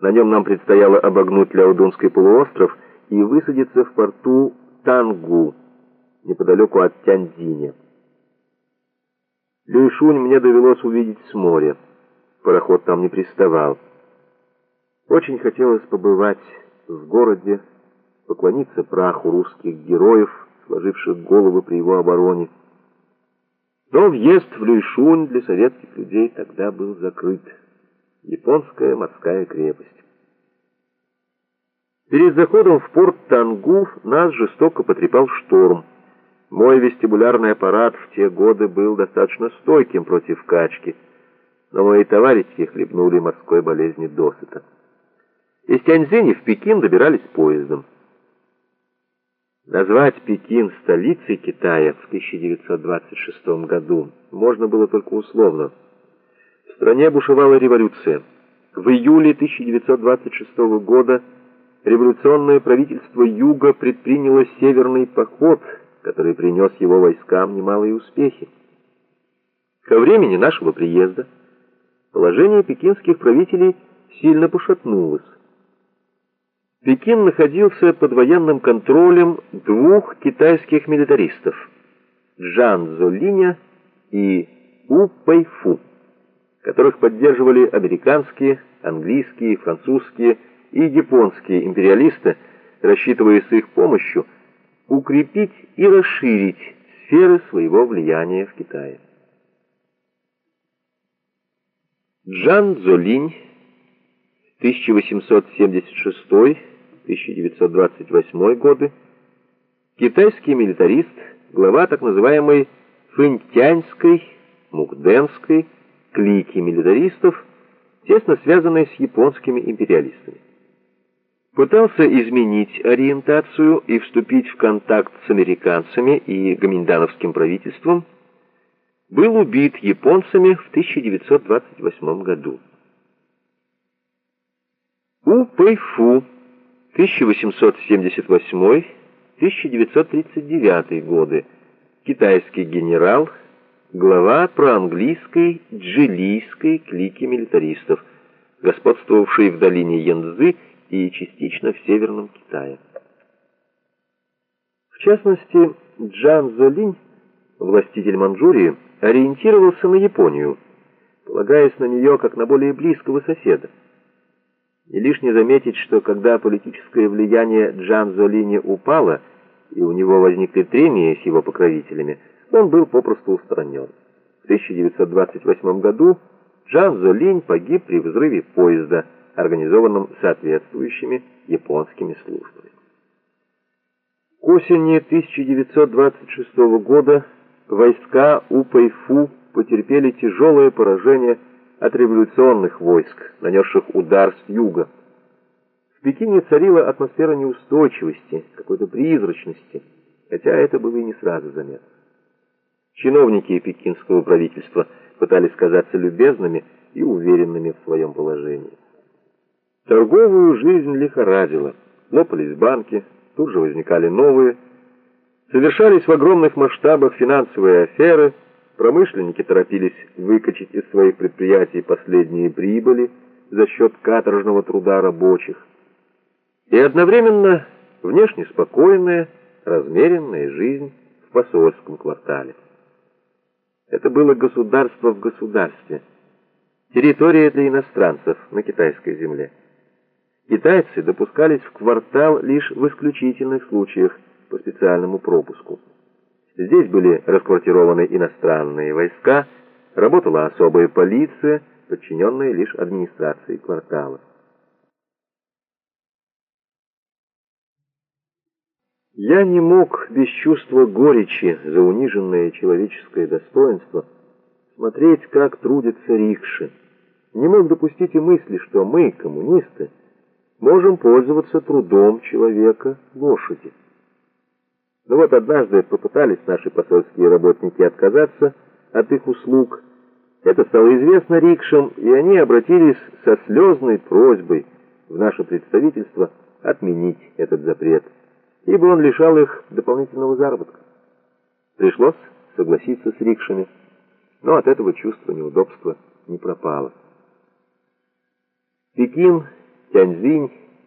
На нем нам предстояло обогнуть Ляодунский полуостров и высадиться в порту Тангу, неподалеку от Тяньцзиня. Люйшунь мне довелось увидеть с моря. Пароход там не приставал. Очень хотелось побывать в городе, поклониться праху русских героев, сложивших головы при его обороне. Но въезд в Люйшунь для советских людей тогда был закрыт. Японская морская крепость. Перед заходом в порт Тангу нас жестоко потрепал шторм. Мой вестибулярный аппарат в те годы был достаточно стойким против качки, но мои товарищи хлебнули морской болезни досыта. Из Тяньцзиня в Пекин добирались поездом. Назвать Пекин столицей Китая в 1926 году можно было только условно. Стране бушевала революция. В июле 1926 года революционное правительство Юга предприняло северный поход, который принес его войскам немалые успехи. Ко времени нашего приезда положение пекинских правителей сильно пошатнулось. Пекин находился под военным контролем двух китайских милитаристов – Джан Золиня и У Пэйфу, которых поддерживали американские, английские, французские и японские империалисты, рассчитывая с их помощью укрепить и расширить сферы своего влияния в Китае. Джан Золинь 1876-1928 годы, китайский милитарист, глава так называемой Фэнтяньской, Мукденской клики милитаристов, тесно связанной с японскими империалистами. Пытался изменить ориентацию и вступить в контакт с американцами и гоминдановским правительством, был убит японцами в 1928 году. У Пэйфу 1878-1939 годы, китайский генерал, глава проанглийской джилийской клики милитаристов, господствовавшей в долине Янцзы и частично в Северном Китае. В частности, Джан Золинь, властитель Манчжурии, ориентировался на Японию, полагаясь на нее как на более близкого соседа. Не лишне заметить, что когда политическое влияние Джан Золини упало, и у него возникли трения с его покровителями, он был попросту устранен. В 1928 году Джан Золинь погиб при взрыве поезда, организованном соответствующими японскими службами. К осени 1926 года войска УПФУ потерпели тяжелое поражение от революционных войск, нанесших удар с юга. В Пекине царила атмосфера неустойчивости, какой-то призрачности, хотя это было и не сразу заметно. Чиновники пекинского правительства пытались казаться любезными и уверенными в своем положении. Торговую жизнь лихорадила, лопались банки, тут же возникали новые, совершались в огромных масштабах финансовые аферы – Промышленники торопились выкачать из своих предприятий последние прибыли за счет каторжного труда рабочих. И одновременно внешне спокойная, размеренная жизнь в посольском квартале. Это было государство в государстве, территория для иностранцев на китайской земле. Китайцы допускались в квартал лишь в исключительных случаях по специальному пропуску. Здесь были расквартированы иностранные войска, работала особая полиция, подчиненная лишь администрации квартала. Я не мог без чувства горечи за униженное человеческое достоинство смотреть, как трудятся рикши. Не мог допустить и мысли, что мы, коммунисты, можем пользоваться трудом человека лошади. Но вот однажды попытались наши посольские работники отказаться от их услуг. Это стало известно рикшам, и они обратились со слезной просьбой в наше представительство отменить этот запрет, ибо он лишал их дополнительного заработка. Пришлось согласиться с рикшами, но от этого чувство неудобства не пропало. Пекин Тяньзинь